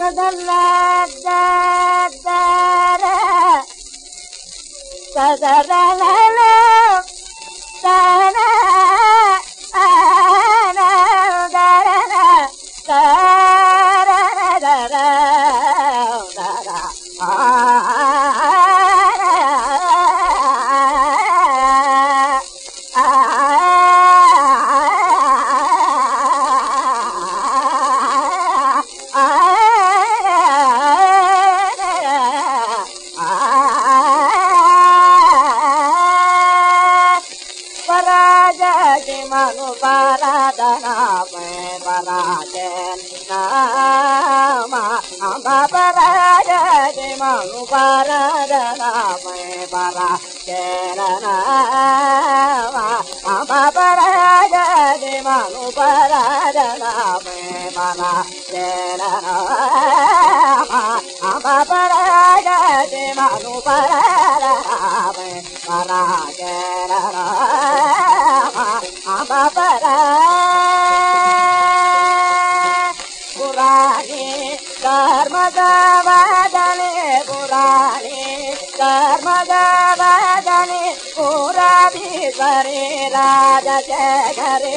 da da da da da ಪರಾಜಗೆ Manu ಪರಾಧನ ಪರಾಜನ ನಾಮ ಅಂಬ ಪರಾಜಗೆ ಮನು ಪರಾಧನ ಪರಾಜನ ನಾಮ ಅಂಬ ಪರಾಜಗೆ ಮನು ಪರಾಧನ ಪರಾಜನ ನಾಮ ಅಂಬ ಪರಾಜಗೆ ಮನು ಪರಾಧನ ಪರಾಜನ ನಾಮ பர புராணே கர்மகாவாதனே புராணே கர்மகாவாதனே புராபி சரே ராஜ ஜரே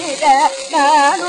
ನಾನು